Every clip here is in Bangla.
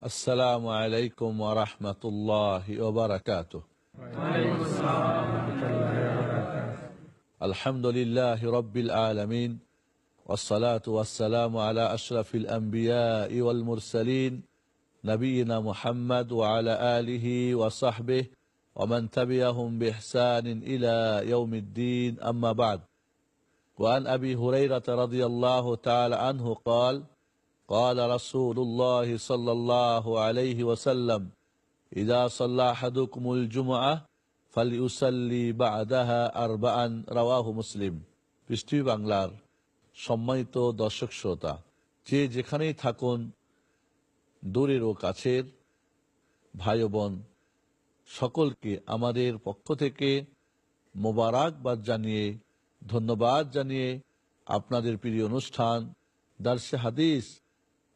السلام عليكم ورحمة الله وبركاته. الحمد لله رب العالمين والصلاة والسلام على أشرف الأنبياء والمرسلين نبينا محمد وعلى آله وصحبه ومن تبعهم بإحسان إلى يوم الدين. أما بعد وعن أبي هريرة رضي الله تعالى عنه قال قال رسول الله صلى الله عليه وسلم إذا صلى أحدكم الجمعة فليصلي بعدها أربعا رواه مسلم পৃষ্টি বাংলার সম্মানিত দর্শক শ্রোতা যে যেখানেই থাকুন দূরের ও কাছের ভাই ও বোন সকলকে আমাদের পক্ষ থেকে মোবারকবাদ জানিয়ে ধন্যবাদ জানিয়ে আপনাদের প্রিয় অনুষ্ঠান দার্সে হাদিস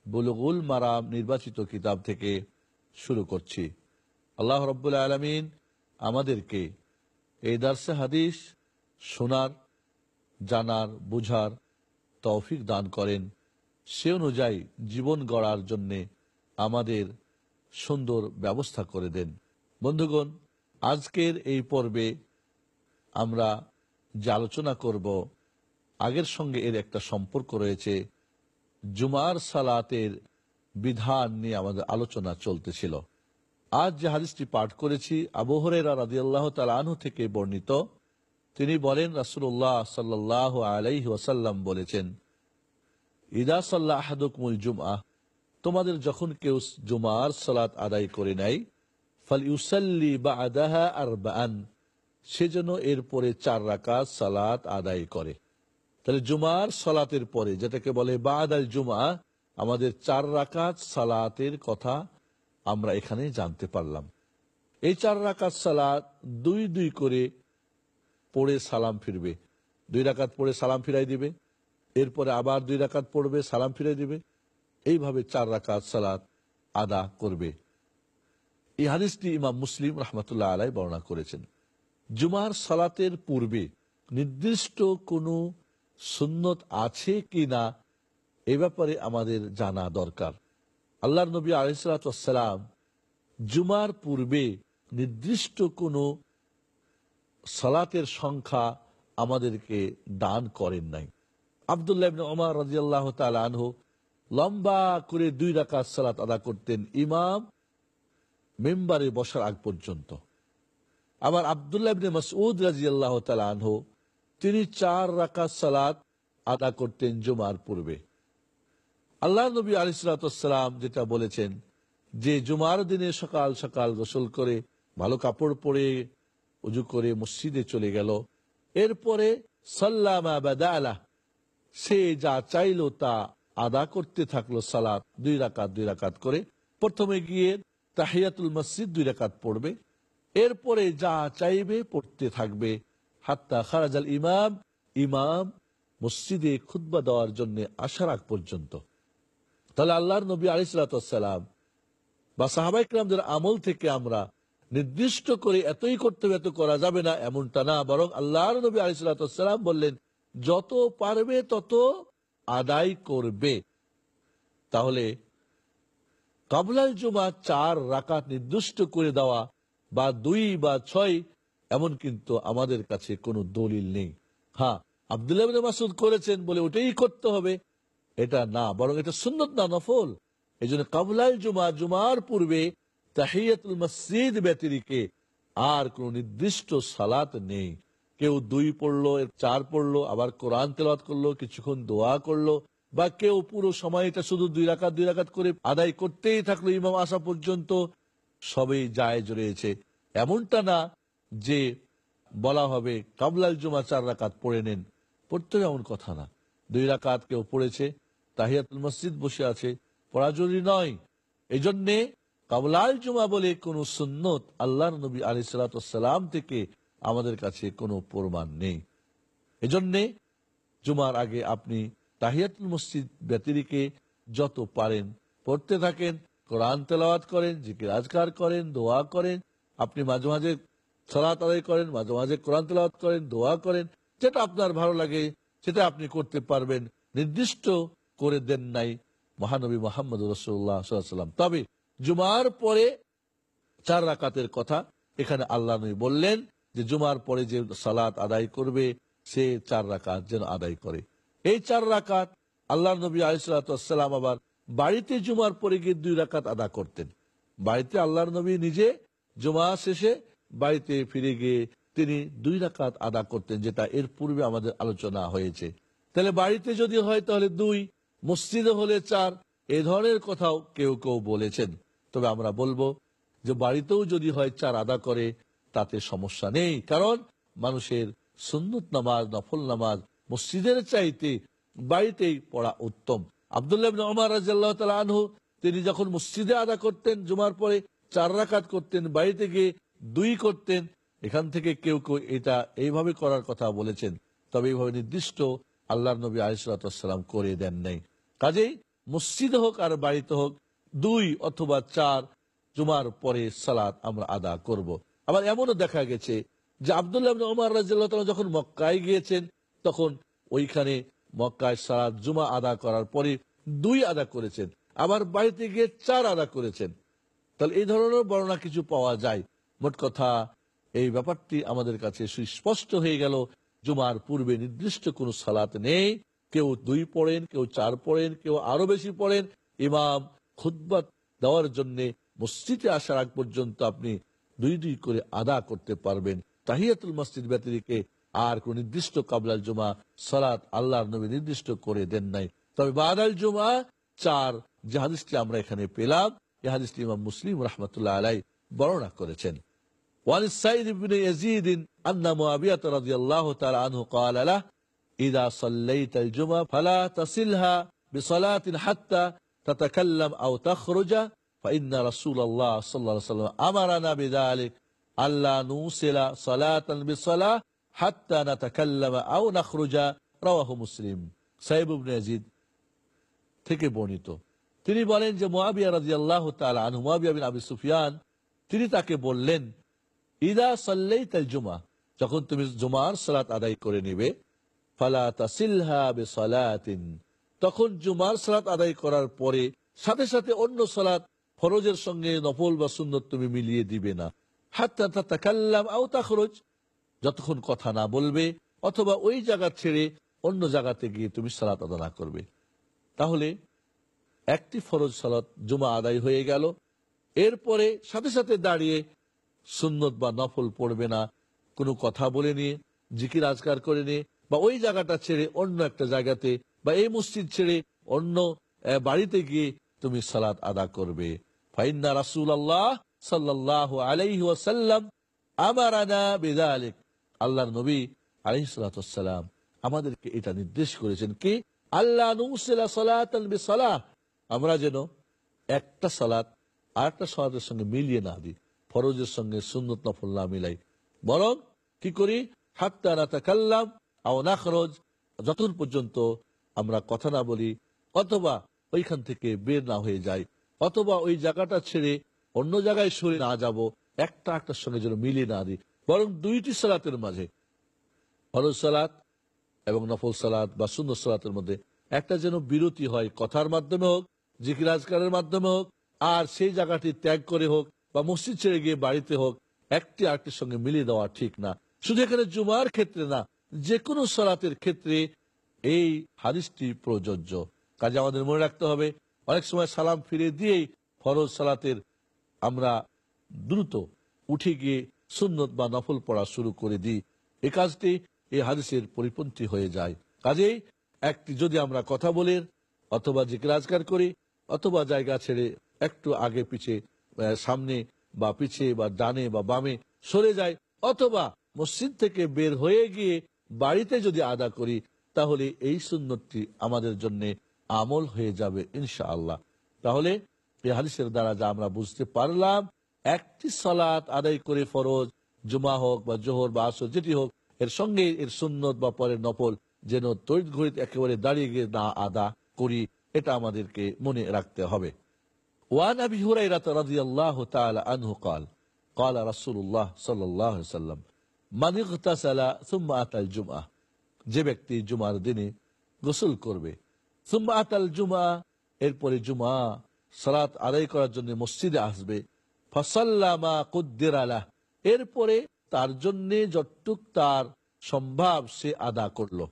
বুলুগুল মারাম নির্বাচিত কিতাব থেকে শুরু করছি। আল্লাহ রব্বুল আলমিন আমাদেরকে এই দার্সে হাদিস শোনার, জানার, বুঝার তৌফিক দান করেন। সে অনুযায়ী জীবন গড়ার জন্যে আমাদের সুন্দর ব্যবস্থা করে দেন। বন্ধুগণ, আজকের এই পর্বে আমরা যে আলোচনা করব, আগের সঙ্গে এর একটা সম্পর্ক রয়েছে। জুমার সালাতের বিধান নিয়ে আমাদের আলোচনা চলতেছিল। আজ যে হাদিসটি পাঠ করেছি আবহরেরা রাজি আল্লাহ তালু থেকে বর্ণিত। তিনি বলেন রাসুল্লাহ সাল্লাহ আলাইহি ওয়াসাল্লাম বলেছেন, ইদা সাল্লাহ আহাদুকমুল জুমআ তোমাদের যখন কেউ জুমার সালাত আদায় করে নাই ফল ইউসাল্লি বা আদাহা আর বান সেজন্য এরপরে চার রাকাত সালাত আদায় করে। তাহলে জুমার সালাতের পরে, যেটাকে বলে বাদ আল জুমা, আমাদের চার রাকাত সালাতের কথা আমরা এখানে জানতে পারলাম। এই চার রাকাত সালাত দুই দুই করে পড়ে সালাম ফিরবে। দুই রাকাত পড়ে সালাম ফিরাই দিবে। এরপরে আবার দুই রাকাত পড়বে, সালাম ফিরাই দিবে। এইভাবে চার রাকাত সালাত আদা করবে। এই হাদিসটি ইমাম মুসলিম রহমতুল্লাহ আলাই বর্ণনা করেছেন। জুমার সালাতের পূর্বে নির্দিষ্ট কোনো সুন্নত আছে কি না এ ব্যাপারে আমাদের জানা দরকার। আল্লাহ নবী আলিসালাম জুমার পূর্বে নির্দিষ্ট কোনো সালাতের সংখ্যা আমাদেরকে দান করেন নাই। আবদুল্লাহ ওমর রাজিয়াল্লাহ আনহু লম্বা করে দুই রাকাত সালাত আদা করতেন ইমাম মেম্বারে বসার আগ পর্যন্ত। আবার আবদুল্লাহ মসউদ রাজিয়াল্লাহ আনহু তিনি চার রাকাত সালাত আদা করতেন জুমার পূর্বে। আল্লাহ নবী আলিসালাম যেটা বলেছেন যে জুমার দিনে সকাল সকাল গোসল করে, ভালো কাপড় পরে, উজু করে মসজিদে চলে গেল। এরপরে সাল্লামা সে যা চাইলো তা আদা করতে থাকল সালাত, দুই রাকাত দুই রাকাত করে। প্রথমে গিয়ে তাহিয়াতুল মসজিদ দুই রাকাত পড়বে। এরপরে যা চাইবে পড়তে থাকবে। হাত্তা খারাজাল ইমাম ইমাম মসজিদে খুদ্া দেওয়ার জন্য আসার আগ পর্যন্ত। তাহলে আল্লাহর নবী আলিসালাম বা সাহাবাইকরামদের আমল থেকে আমরা নির্দিষ্ট করে এতই করতে হবে এত করা যাবে না এমনটা না, বরং আল্লাহর নবী আলিসালাম বললেন, যত পারবে তত আদায় করবে। তাহলে কাবলাল জুমা চার রাকাত নির্দিষ্ট করে দেওয়া বা দুই বা ছয় এমন কিন্তু আমাদের কাছে কোনো দলিল নেই। হ্যাঁ আবদুল্লাহ মাসুদ করেছেন বলে ওটাই করতে হবে। এটা না, বরং এটা সুন্নত না, নফল। এই জন্য কাবলাল জুমা, জুমার পূর্বে তাহিয়াতুল মসজিদ ব্যতিরিকে আর কোন নির্দিষ্ট সালাত নেই। কেউ দুই পড়ল চার পড়ল, আবার কোরআন তেলাত করল, কিছুক্ষণ দোয়া করল, বা কেউ পুরো সময়টা শুধু দুই রাকাত দুই রাকাত করে আদায় করতেই থাকল, ইমাম আসা পর্যন্ত সবই জায়েজ রয়েছে। এমনটা না যে বলা হবে, কাবলাল জুমা চার রাকাত পড়ে নেন। পড়তে এমন কথা না। দুই রাকাত কেউ পড়েছে, তাহিয়াতুল মসজিদ বসে আছে, পড়া জরুরি নয়। এই জন্যে কাবলাল জুমা বলে কোন সুন্নত আল্লাহ নবী আলি সালাম থেকে আমাদের কাছে কোনো প্রমাণ নেই। এজন্যে জুমার আগে আপনি তাহিয়াতুল মসজিদ ব্যতিরিকে যত পারেন পড়তে থাকেন, কোরআন তেলাওয়াত করেন, জিকির আজকার করেন, দোয়া করেন, আপনি মাঝে মাঝে সলাত আদায় করেন, মাঝে মাঝে কোরআন তেলাওয়াত করেন, দোয়া করেন, যেটা আপনার ভালো লাগে, সেটা আপনি করতে পারবেন। নির্দিষ্ট করে দেন নাই মহানবী মোহাম্মদ রসুল্লাহ সাল্লাম তবে জুমার পরে চার রাকাতের কথা এখানে আল্লাহ নবী বললেন যে, জুমার পরে যে সালাত আদায় করবে, সে চার রাকাত যেন আদায় করে। এই চার রাকাত আল্লাহ নবী আলিসাল্লাম আবার বাড়িতে জুমার পরে গিয়ে দুই রাকাত আদা করতেন। বাড়িতে আল্লাহর নবী নিজে জুমা শেষে বাড়িতে ফিরে গিয়ে তিনি দুই রাকাত আদা করতেন, যেটা এর পূর্বে আমাদের আলোচনা হয়েছে। তাহলে বাড়িতে যদি হয়, তাহলে দুই, মসজিদে হলে চার, এ ধরনের কথাও কেউ কেউ বলেছেন। তবে আমরা বলব যে বাড়িতেও যদি হয়, চার আদা করে, তাতে সমস্যা নেই। কারণ মানুষের সুন্নত নামাজ, নফল নামাজ মসজিদের চাইতে বাড়িতেই পড়া উত্তম। আবদুল্লাহ তালা তিনি যখন মসজিদে আদা করতেন, জুমার পরে চার রাকাত করতেন, বাড়িতে গিয়ে দুই করতেন, এখান থেকে কেউ কেউ এটা এইভাবে করার কথা বলেছেন, তবে এইভাবে নির্দিষ্ট আল্লাহ নবী আলিসাল্লাম করে দেন নাই। কাজেই মসজিদে হোক আর বাড়িতে হোক, দুই অথবা চার জুমার পরে সালাত আমরা আদা করব। আবার এমনও দেখা গেছে যে আবদুল্লাহ যখন মক্কায় গিয়েছেন, তখন ওইখানে মক্কায় সালাদ জুমা আদা করার পরে দুই আদা করেছেন, আবার বাড়িতে গিয়ে চার আদা করেছেন। তাহলে এই ধরনের বর্ণনা কিছু পাওয়া যায়। মোট কথা, এই ব্যাপারটি আমাদের কাছে সুস্পষ্ট হয়ে গেল। জুমার পূর্বে নির্দিষ্ট কোন সালাত নেই। কেউ দুই পড়েন, কেউ চার পড়েন, কেউ আরও বেশি পড়েন। ইমাম খুদ্বাত দেওয়ার জন্য মসজিদে আসার আগ পর্যন্ত আপনি দুই দুই করে আদা করতে পারবেন। তাহিয়াতুল মসজিদ ব্যতিরিকে আর কোন নির্দিষ্ট কাবলাল জুমা সালাত আল্লাহর নবী নির্দিষ্ট করে দেন নাই। তবে বাদাল জুমা চার, যে হাদিসটি আমরা এখানে পেলাম হাদিসটি ইমাম মুসলিম রহমতুল্লাহ আলাই বর্ণনা করেছেন। وعن السيد بن يزيد أن معاوية رضي الله تعالى عنه قال له إذا صليت الجمعة فلا تصلها بصلاة حتى تتكلم أو تخرج فإن رسول الله صلى الله عليه وسلم أمرنا بذلك ألا نوصل صلاة بصلاة حتى نتكلم أو نخرج رواه مسلم সাইব ইবনে ইয়াজিদ থেকে বর্ণিত তিনি বলেন যে মুয়াবিয়া রাদিয়াল্লাহু তাআলা আনহু মুয়াবিয়া বিন আবি সুফিয়ান তিনি তাকে বললেন ইদা সাল্লাইতাল জুমা যখন তুমি জুমার সালাত আদায় করে নিবে, ফালা তাসিলহা বিসালাতিন, তখন জুমার সালাত আদায় করার পরে সাথে সাথে অন্য সালাত ফরজের সঙ্গে নফল বা সুন্নত তুমি মিলিয়ে দিবে না। হাত্তা তাতাকাল্লাম আও তাখরুজ, যতক্ষণ কথা না বলবে অথবা ওই জায়গা ছেড়ে অন্য জায়গাতে গিয়ে তুমি সালাত আদা করবে। তাহলে একটি ফরজ সালাত জুমা আদায় হয়ে গেল। এরপরে সাথে সাথে দাঁড়িয়ে সুন্নত বা নফল পড়বে না। কোনো কথা বলে নিয়ে, জিকির আজকার করে নিয়ে, বা ওই জায়গাটা ছেড়ে অন্য একটা জায়গাতে, বা এই মসজিদ ছেড়ে অন্য বাড়িতে গিয়ে তুমি সালাত আদা করবে। ফাইন্না রাসুল আল্লাহ বেদালিক আল্লাহর নবী এটা নির্দেশ করেছেন আল্লাহ আমরা যেন একটা সালাত আর একটা সালাতের সঙ্গে মিলিয়ে না দিই। ফরজের সঙ্গে সুন্নত নফল না মিলাই। বরং কি করি? হাত্তা না তাকাল্লাম আও না খরচ যতক্ষণ পর্যন্ত আমরা কথা না বলি, অথবা ওইখান থেকে বের না হয়ে যাই, অথবা ওই জায়গাটা ছেড়ে অন্য জায়গায় সরে না যাব, একটা একটার সঙ্গে যেন মিলিয়ে না দিই, বরং দুইটি সালাতের মাঝে। ফরজ সালাত এবং নফল সালাত বা সুন্দর সালাতের মধ্যে একটা যেন বিরতি হয় কথার মাধ্যমে হোক, জিকির আজকারের মাধ্যমে হোক, আর সেই জায়গাটি ত্যাগ করে হোক বা মসজিদ ছেড়ে গিয়ে বাড়িতে হোক একটি আরেকটির সঙ্গে মিলিয়ে দেওয়া ঠিক না। শুধু এখানে জুমার ক্ষেত্রে না যে কোনো সালাতের ক্ষেত্রে এই হাদিসটি প্রযোজ্য। কাজে আমাদের মনে রাখতে হবে অনেক সময় সালাম ফিরে দিয়েই ফরজ সালাতের আমরা দ্রুত উঠে গিয়ে সুন্নত বা নফল পড়া শুরু করে দিই। এ কাজটি এই হাদিসের পরিপন্থী হয়ে যায়। কাজেই একটি যদি আমরা কথা বলি অথবা জিজ্ঞাসকার করি অথবা জায়গা ছেড়ে একটু আগে পিছে আহ, সামনে বা পিছে বা ডানে বা বামে সরে যায়, অথবা মসজিদ থেকে বের হয়ে গিয়ে বাড়িতে যদি আদা করি, তাহলে এই সুন্নতটি আমাদের জন্য আমল হয়ে যাবে ইনশাআল্লাহ। তাহলে এই হাদিসের দ্বারা যা আমরা বুঝতে পারলাম, একটি সালাত আদায় করে ফরজ, জুমা হোক বা জোহর বা আসর, যেটি হোক, এর সঙ্গে এর সুন্নত বা পরের নফল যেন তৈরি একেবারে দাঁড়িয়ে গিয়ে না আদা করি, এটা আমাদেরকে মনে রাখতে হবে। وعن ابي هريره رضي الله تعالى عنه قال قال رسول الله صلى الله عليه وسلم من اغتسل ثم اتى الجمعه যে ব্যক্তি জুমার দিনে গোসল করবে ثم اتى الجمعه এরপরে জুমা সালাত আদায় করার জন্য মসজিদে আসবে ফসাল্লামা কুদ্দের আলাহ এরপরে তার জন্য যতটুক তার সম্ভব সে আদা করলো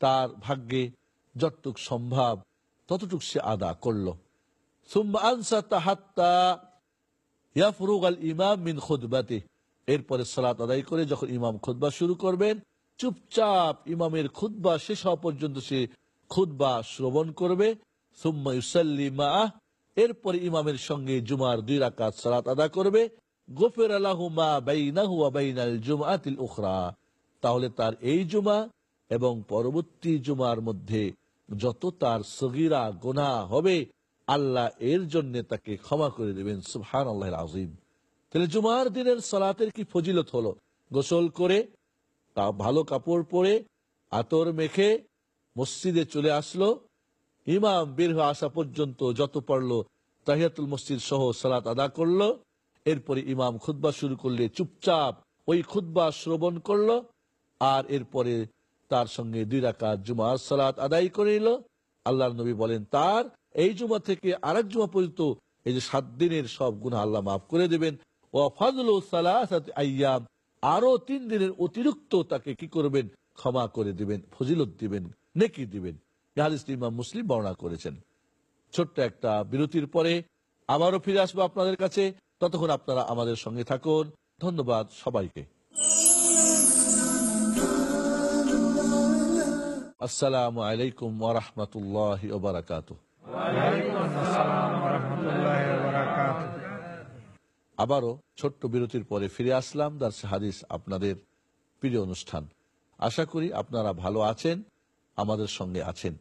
তার ভাগ্যে যতটুক সম্ভব ততটুক সে আদা করলো এরপরে সালাত আদায় করে যখন ইমাম খুদবা শুরু করবেন, চুপচাপ ইমামের খুদবা শেষ হওয়া পর্যন্ত সে খুদবা শ্রবণ করবে। সুম্মা ইউসাল্লি মাআহ এরপরে ইমামের সঙ্গে জুমার দুই রাকাত সালাত আদা করবে। গোফের আলাহু মা বাইনাহু ওয়া বাইনাল জুমআতিল উখরা তাহলে তার এই জুমা এবং পরবর্তী জুমার মধ্যে যত তার সগিরা গোনা হবে আল্লাহ এর জন্য তাকে ক্ষমা করে দেবেন। সুবহান আল্লাহ আজিম তাহলে জুমার দিনের সালাতের কি ফজিলত হলো? গোসল করে, তা ভালো কাপড় পরে, আতর মেখে মসজিদে চলে আসলো। ইমাম বের হয়ে আসা পর্যন্ত যত পড়ল তাহিয়াতুল মসজিদ সহ সালাত আদা করল। এরপরে ইমাম খুদ্া শুরু করলে চুপচাপ ওই খুদ্া শ্রবণ করল আর এরপরে তার সঙ্গে দুই রাকাত জুমার সালাত আদায় করে নিল। আল্লাহ নবী বলেন, তার এই জুমা থেকে আরেক জুমা পর্যন্ত এই যে সাত দিনের সব গুণা আল্লাহ মাফ করে দেবেন। ও ফাজল আয়াম আরও তিন দিনের অতিরিক্ত তাকে কি করবেন? ক্ষমা করে দিবেন, ফজিলত দিবেন, নেকি দিবেন। ইমাম মুসলিম বর্ণনা করেছেন। ছোট্ট একটা বিরতির পরে আবারও ফিরে আসব আপনাদের কাছে। ততক্ষণ আপনারা আমাদের সঙ্গে থাকুন। ধন্যবাদ সবাইকে। আসসালামু আলাইকুম ওরহমতুল্লাহ ওবরাকাত আবারও ছোট্ট বিরতির পরে ফিরে আসলাম দার্স হাদিস আপনাদের প্রিয় অনুষ্ঠান। আশা করি আপনারা ভালো আছেন, আমাদের সঙ্গে আছেন।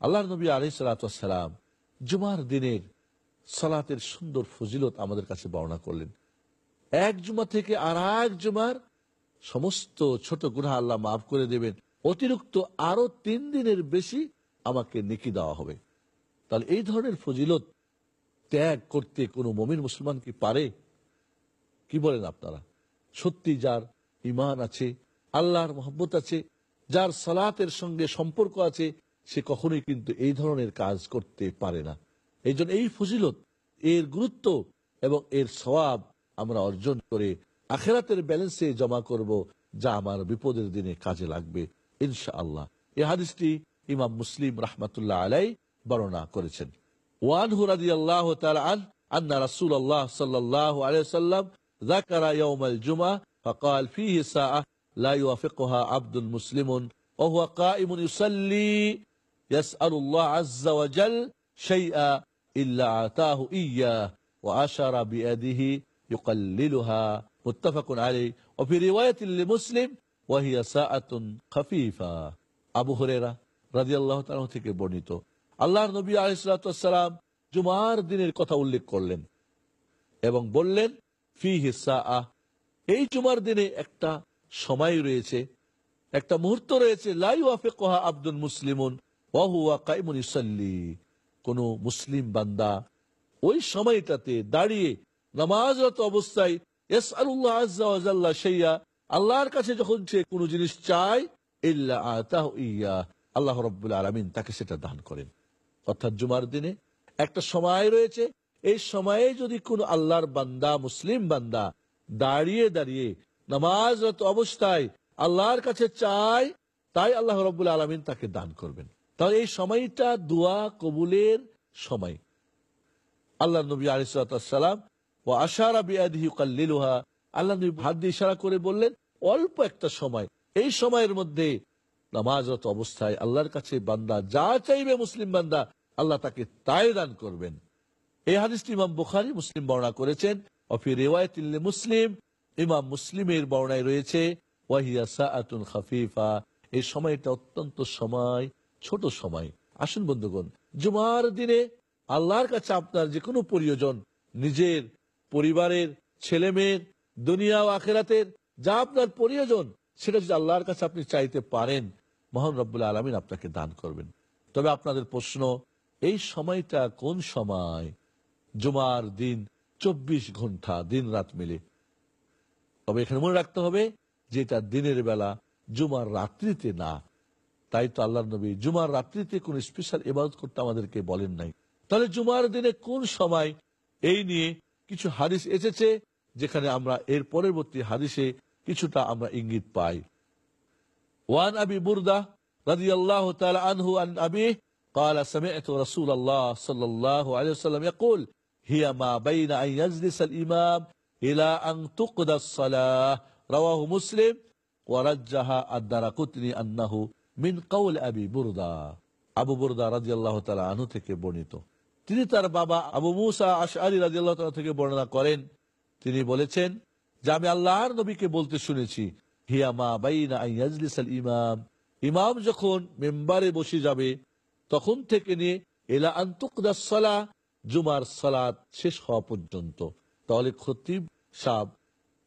আল্লাহ নবী আলি সালাতাম জুমার দিনের সালাতের সুন্দর ফজিলত আমাদের কাছে বর্ণনা করলেন। এক জুমা থেকে আর এক জুমার সমস্ত ছোট গুণা আল্লাহ মাফ করে দেবেন। অতিরিক্ত আরও তিন দিনের বেশি আমাকে নেকি দেওয়া হবে। তাহলে এই ধরনের ফজিলত ত্যাগ করতে কোনো মমিন মুসলমান কি পারে? কি বলেন আপনারা? সত্যি যার ইমান আছে, আল্লাহর মহব্বত আছে, যার সালাতের সঙ্গে সম্পর্ক আছে, সে কখনোই কিন্তু এই ধরনের কাজ করতে পারে না। এই এই ফজিলত, এর গুরুত্ব এবং এর সবাব আমরা অর্জন করে আখেরাতের ব্যালেন্সে জমা করব, যা আমার বিপদের দিনে কাজে লাগবে ইনশা আল্লাহ এ হাদিসটি ইমাম মুসলিম রাহমাতুল্লাহ আলাই বর্ণনা করেছেন وعنه رضي الله تعالى عنه أن رسول الله صلى الله عليه وسلم ذكر يوم الجمعة فقال فيه ساعة لا يوافقها عبد مسلم وهو قائم يصلي يسأل الله عز وجل شيئا إلا أعطاه إياه وأشار بيده يقللها متفق عليه وفي رواية لمسلم وهي ساعة خفيفة আবু হরেরা রাজি আল্লাহ থেকে বর্ণিত আল্লাহর নবী আলিসাল্লাম জুমার দিনের কথা উল্লেখ করলেন এবং বললেন ফি হিসা আহ এই জুমার দিনে একটা সময় রয়েছে, একটা মুহূর্ত রয়েছে লাই ওয়াফে কহা আব্দুল মুসলিমুন ওয়াহুয়া কাইমুন ইসাল্লি কোন মুসলিম বান্দা ওই সময়টাতে দাঁড়িয়ে নামাজরত অবস্থায় আল্লাহ সেইয়া আল্লাহর কাছে যখন সে কোনো জিনিস চায় আল্লাহ রব্বুল আলমিন তাকে সেটা দান করেন। অর্থাৎ জুমার দিনে, একটা সময় রয়েছে। এই সময়ে যদি কোন আল্লাহর বান্দা, মুসলিম বান্দা দাঁড়িয়ে দাঁড়িয়ে নামাজরত অবস্থায় আল্লাহর কাছে চায়, তাই আল্লাহ রব্বুল আলমিন তাকে দান করবেন। তাহলে এই সময়টা দোয়া কবুলের সময়। আল্লাহ নবী আলিসাল্লাম ও আশারা কাল্লিলুহা আল্লাহ নবী হাত দিয়ে ইশারা করে বললেন, অল্প একটা সময়। এই সময়ের মধ্যে নামাজরত অবস্থায় আল্লাহর কাছে বান্দা যা চাইবে মুসলিম বান্দা আল্লাহ তাকে তাই দান করবেন। এই হাদিসটি ইমাম বুখারি, মুসলিম বর্ণনা করেছেন। অফি রেওয়ায়ত মুসলিম, ইমাম মুসলিমের বর্ণায় রয়েছে ওয়াহিয়া সাআতুন খাফিফা। এই সময়টা অত্যন্ত সময়, ছোট সময়। আসুন বন্ধুগণ, জুমার দিনে আল্লাহর কাছে আপনার যে কোনো প্রয়োজন, নিজের পরিবারের ছেলে মেয়ের দুনিয়া ও আখেরাতের যা আপনার প্রয়োজন, সেটা যদি আল্লাহর কাছে আপনি চাইতে পারেন, মহান রব্বুল্লাহ আলমিন আপনাকে দান করবেন। তবে আপনাদের প্রশ্ন এই সময়টা কোন সময়? জুমার দিন ২৪ ঘণ্টা দিন রাত মিলে। তবে এখানে মনে রাখতে হবে যে এটা দিনের বেলা, জুমার রাত্রিতে না। তাই তো আল্লাহ নবী জুমার রাত্রিতে কোন স্পেশাল ইবাদত করতে আমাদেরকে বলেন নাই। তাহলে জুমার দিনে কোন সময়? এই নিয়ে কিছু হাদিস এসেছে, যেখানে আমরা এর পরবর্তী হাদিসে কিছুটা আমরা ইঙ্গিত পাই। ওয়ান আবি বুর্দা রাজি আল্লাহ আনহু আন আবি قال سمعت رسول الله صلى الله عليه وسلم يقول هي ما بين أن يجلس الإمام إلى أن تقضى الصلاة رواه مسلم ورجها الدرقطني أنه من قول أبي بردة আবু বুরদা রাজি আল্লাহ তালা আনু থেকে বর্ণিত তিনি তার বাবা আবু মুসা আশআরি রাজি আল্লাহ তালা থেকে বর্ণনা করেন তিনি বলেছেন যে আমি আল্লাহর নবীকে বলতে শুনেছি হিয়া মা বাইনা আইয়াজলিস আল ইমাম ইমাম যখন মেম্বারে বসে যাবে তখন থেকে নিয়ে এলা আন্তুকদাসলা জুমার সালাত শেষ হওয়া পর্যন্ত। তাহলে খতিব সাহ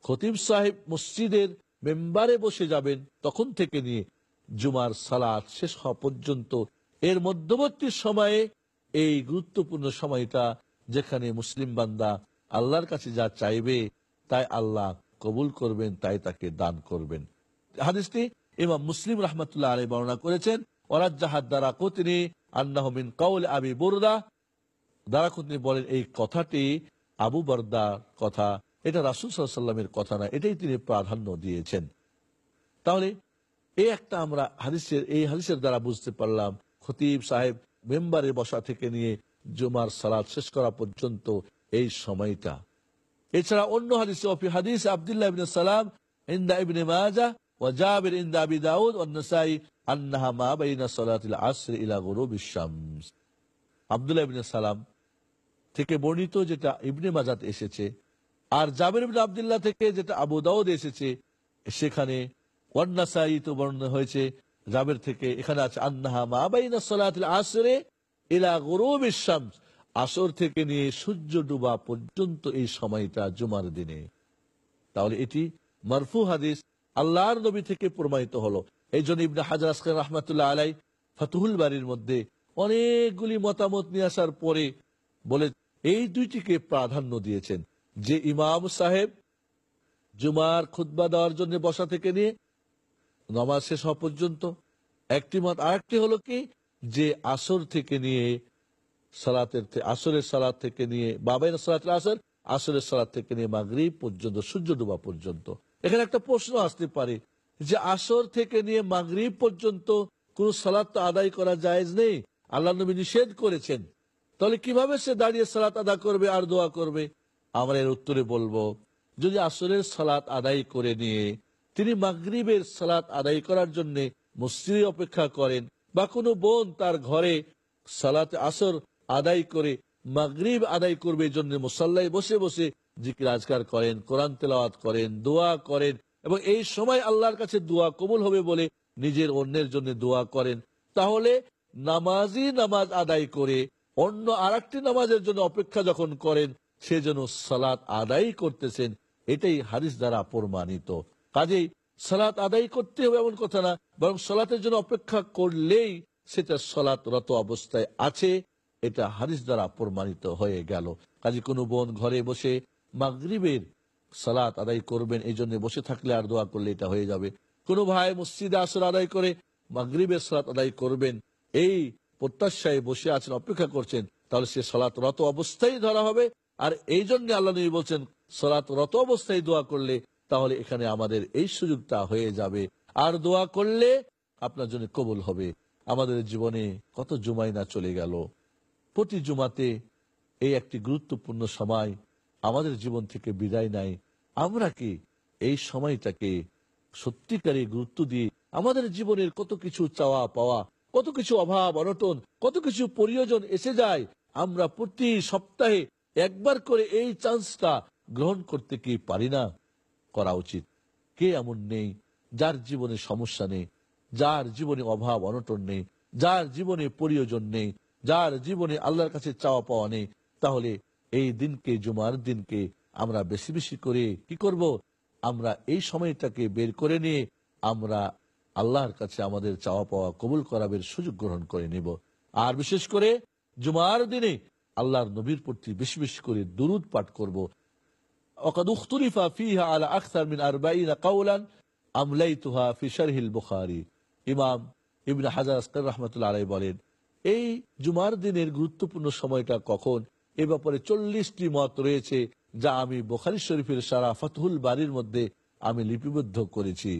খতিব সাহেব মসজিদের মেম্বারে বসে যাবেন, তখন থেকে নিয়ে জুমার সালাত শেষ হওয়া পর্যন্ত। এর মধ্যবর্তী সময়ে এই গুরুত্বপূর্ণ সময়টা যেখানে মুসলিম বান্দা আল্লাহর কাছে যা চাইবে, তাই আল্লাহ কবুল করবেন, তাই তাকে দান করবেন। হাদিসটি ইমাম মুসলিম রহমতুল্লাহ আলী বর্ণনা করেছেন ওরাজ্জাহাদ দ্বারা কুতনি আন্নাহমিন কাউল আবি বুরদা। দ্বারা কুতনি বলেন, এই কথাটি আবু বর্দার কথা। এটা রাসুল কথা না এটাই তিনি প্রাধান্য দিয়েছেন। তাহলে এই একটা আমরা হাদিসের, এই হাদিসের দ্বারা বুঝতে পারলাম, খতিব সাহেব মেম্বারে বসা থেকে নিয়ে জুমার সালাদ শেষ করা পর্যন্ত এই সময়টা। এছাড়া অন্য হাদিসে, অফি হাদিস আব্দুল্লাহ সালাম ইন্দা ইবনে মাজা নাসাই আন্নাহা মা বাইনা সালাতিল আসর ইলা গুরুবিশ শামস আব্দুল্লাহ ইবনে সালাম থেকে বর্ণিত যেটা ইবনে মাজাত এসেছে, আর জাবির ইবনে আব্দুল্লাহ থেকে যেটা আবু দাউদ এসেছে, সেখানে ওয়ান্নাসাই তো হয়েছে, জাবের থেকে এখানে আছে, আন্নাহা মা বাইনা আসরে ইলা গুরুবিশ শামস আসর থেকে নিয়ে সূর্য ডুবা পর্যন্ত এই সময়টা জুমার দিনে। তাহলে এটি মারফু হাদিস আল্লাহর নবী থেকে প্রমাণিত হলো। এই জন্য ইবনে হাজার আসকান রহমতুল্লাহ আলাই ফাতুহুল বাড়ির মধ্যে অনেকগুলি মতামত নিয়ে আসার পরে বলে, এই দুইটিকে প্রাধান্য দিয়েছেন। যে ইমাম সাহেব জুমার খুদ্া দেওয়ার জন্য বসা থেকে নিয়ে নমাজ শেষ হওয়া পর্যন্ত, একটি মত আরেকটি হলো কি, যে আসর থেকে নিয়ে সালাতের আসরের সালাত থেকে নিয়ে, বাবাইন সালাতের আসর, আসরের সালাত থেকে নিয়ে মাগরিব পর্যন্ত, সূর্য ডুবা পর্যন্ত। এখানে একটা প্রশ্ন আসতে পারে যে আসর থেকে নিয়ে মাগরিব পর্যন্ত কোন সালাদ তো আদায় করা জায়েজ নেই? আল্লাহ নবী নিষেধ করেছেন। তাহলে কীভাবে সে দাঁড়িয়ে সালাত আদা করবে আর দোয়া করবে? আমরা এর উত্তরে বলব, যদি আসরের সালাত আদায় করে নিয়ে তিনি মাগরিবের সালাত আদায় করার জন্য মসজিদে অপেক্ষা করেন বা কোনো বোন তার ঘরে সালাতে আসর আদায় করে মাগরিব আদায় করবে জন্য মুসাল্লাই বসে বসে জিকির আজকার করেন, কোরআন তেলাওয়াত করেন, দোয়া করেন এবং এই সময় আল্লাহর কাছে দোয়া কবুল হবে বলে নিজের অন্যের জন্য দোয়া করেন। তাহলে নামাজি নামাজ আদায় করে অন্য আর নামাজের জন্য অপেক্ষা যখন করেন, সে যেন সালাত আদায় করতেছেন, এটাই হারিস দ্বারা প্রমাণিত। কাজেই সালাত আদায় করতে হবে এমন কথা না, বরং সলাতের জন্য অপেক্ষা করলেই সেটা সলাৎ রত অবস্থায় আছে, এটা হারিস দ্বারা প্রমাণিত হয়ে গেল। কাজে কোনো বোন ঘরে বসে মাগরিবের সালাত আদায় করবেন এই জন্য বসে থাকলে আর দোয়া করলে এটা হয়ে যাবে। কোনো ভাই মসজিদে আসর আদায় করে মাগরিবের সালাত আদায় করবেন, এই প্রত্যাশায় বসে আছেন, অপেক্ষা করছেন, তাহলে সে সলাৎ রত অবস্থায় ধরা হবে। আর এই জন্য আল্লাহ নবী বলছেন সলাৎ রত অবস্থায় দোয়া করলে তাহলে এখানে আমাদের এই সুযোগটা হয়ে যাবে। আর দোয়া করলে আপনার জন্য কবুল হবে। আমাদের জীবনে কত জুমাই না চলে গেল। প্রতি জুমাতে এই একটি গুরুত্বপূর্ণ সময় আমাদের জীবন থেকে বিদায় নাই। আমরা কি এই সময়টাকে সত্যিকারে গুরুত্ব দিয়ে আমাদের জীবনের কত কিছু চাওয়া পাওয়া, কত কিছু অভাব, অনটন, কত কিছু প্রয়োজন এসে যায়, আমরা প্রতি সপ্তাহে একবার করে এই চান্সটা গ্রহণ করতে কি পারি না? করা উচিত। কে এমন নেই যার জীবনে সমস্যা নেই, যার জীবনে অভাব, অনটন নেই, যার জীবনে প্রয়োজন নেই, যার জীবনে আল্লাহর কাছে চাওয়া পাওয়া নেই। তাহলে এই দিনকে জুমার দিনকে আমরা বেশি বেশি করে কি করব আমরা এই সময়টাকে বের করে নিয়ে আমরা আল্লাহর কাছে আমাদের চাওয়া পাওয়া কবুল করাবের সুযোগ গ্রহণ করে নিব আর বিশেষ করে জুমার দিনে আল্লাহর নবীর প্রতি বেশি বেশি করে দুরুদ পাঠ করব وقد اختلف فيها على أكثر من أربعين قولا أمليتها في شرح البخاري ইমাম ইবনে হাজার আসকার রহমতুল্লাহ আলাই বলেন এই জুমার দিনের গুরুত্বপূর্ণ সময়টা কখন এ ব্যাপারে চল্লিশটি মত রয়েছে যা আমি বোখারি শরীফের সারা ফতহুল বাড়ির মধ্যে আমি লিপিবদ্ধ করেছি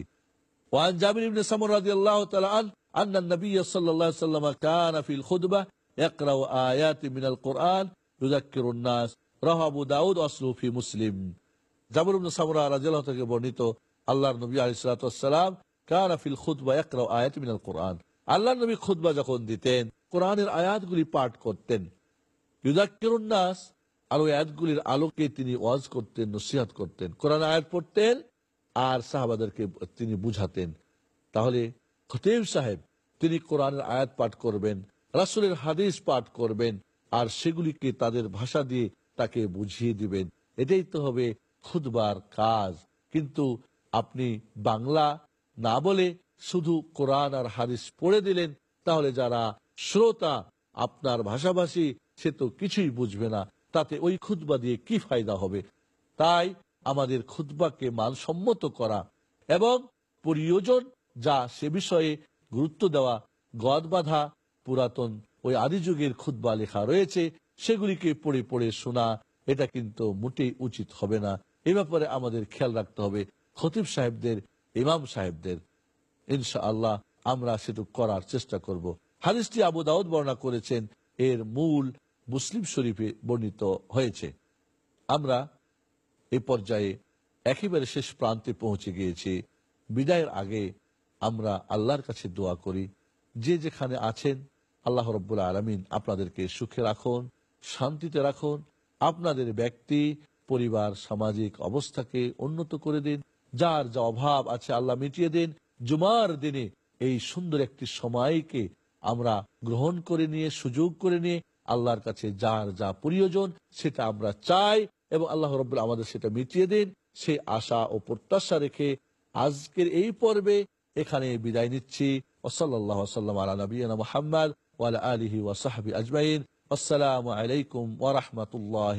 وعن جابر بن سمر رضي الله تعالى عنه أن النبي صلى الله عليه وسلم كان في الخطبة يقرأ آيات من القرآن يذكر الناس রাহু আবু দাউদ অসলু ফি মুসলিম জাবর ইবনে সামরা রাদিয়াল্লাহু থেকে বর্ণিত আল্লাহর নবী আলাইহিস সালাতু ওয়াসসালাম কানা ফিল খুতবা ইয়াকরাউ আয়াত মিনাল কোরআন আল্লাহর নবী খুতবা যখন দিতেন কোরআনের আয়াতগুলি পাঠ করতেন ইউযাক্কিরুন নাস, আর ওই আয়াতগুলির আলোকে তিনি ওয়াজ করতেন, নসিহত করতেন। কোরআন আয়াত পড়তেন, আর সাহাবাদেরকে তিনি বুঝাতেন। তাহলে খতিব সাহেব, তিনি কোরআনের আয়াত পাঠ করবেন, রাসুলের হাদিস পাঠ করবেন, আর সেগুলিকে তাদের ভাষা দিয়ে তাকে বুঝিয়ে দিবেন। এটাই তো হবে খুদবার কাজ। কিন্তু আপনি বাংলা না বলে শুধু কোরআন আর হাদিস পড়ে দিলেন, তাহলে যারা শ্রোতা, আপনার ভাষাভাষী সে তো কিছুই বুঝবে না, তাতে ওই খুতবা দিয়ে কি ফায়দা হবে? তাই আমাদের খুতবাকে মানসম্মত করা এবং প্রয়োজন যা সে বিষয়ে গুরুত্ব দেওয়া, গদ বাঁধা, পুরাতন ওই আদি যুগের খুতবা লেখা রয়েছে, সেগুলিকে পড়ে পড়ে শোনা, এটা কিন্তু মোটেই উচিত হবে না। এ ব্যাপারে আমাদের খেয়াল রাখতে হবে খতিব সাহেবদের, ইমাম সাহেবদের। ইনশা আল্লাহ আমরা সেটু করার চেষ্টা করব। হাদিসটি আবু দাউদ বর্ণনা করেছেন, এর মূল মুসলিম শরীফে বর্ণিত হয়েছে। আমরা এ পর্যায়ে একেবারে শেষ প্রান্তে পৌঁছে গিয়েছি। বিদায়ের আগে আমরা আল্লাহর কাছে দোয়া করি। যে যেখানে আছেন, আল্লাহ রব্বুল আলমিন আপনাদেরকে সুখে রাখুন, শান্তিতে রাখুন। আপনাদের ব্যক্তি, পরিবার, সামাজিক অবস্থাকে উন্নত করে দিন। যার যা অভাব আছে আল্লাহ মিটিয়ে দিন। জুমার দিনে এই সুন্দর একটি সময়কে আমরা গ্রহণ করে নিয়ে, সুযোগ করে নিয়ে আল্লাহর কাছে যার যা প্রয়োজন সেটা আমরা চাই এবং আল্লাহ রব আমাদের সেটা মিটিয়ে দিন। সেই আশা ও প্রত্যাশা রেখে আজকের এই পর্বে এখানে বিদায় নিচ্ছি। ওসল্লাহ আজমাইন। আলাইকুম ওরহমতুল্লাহ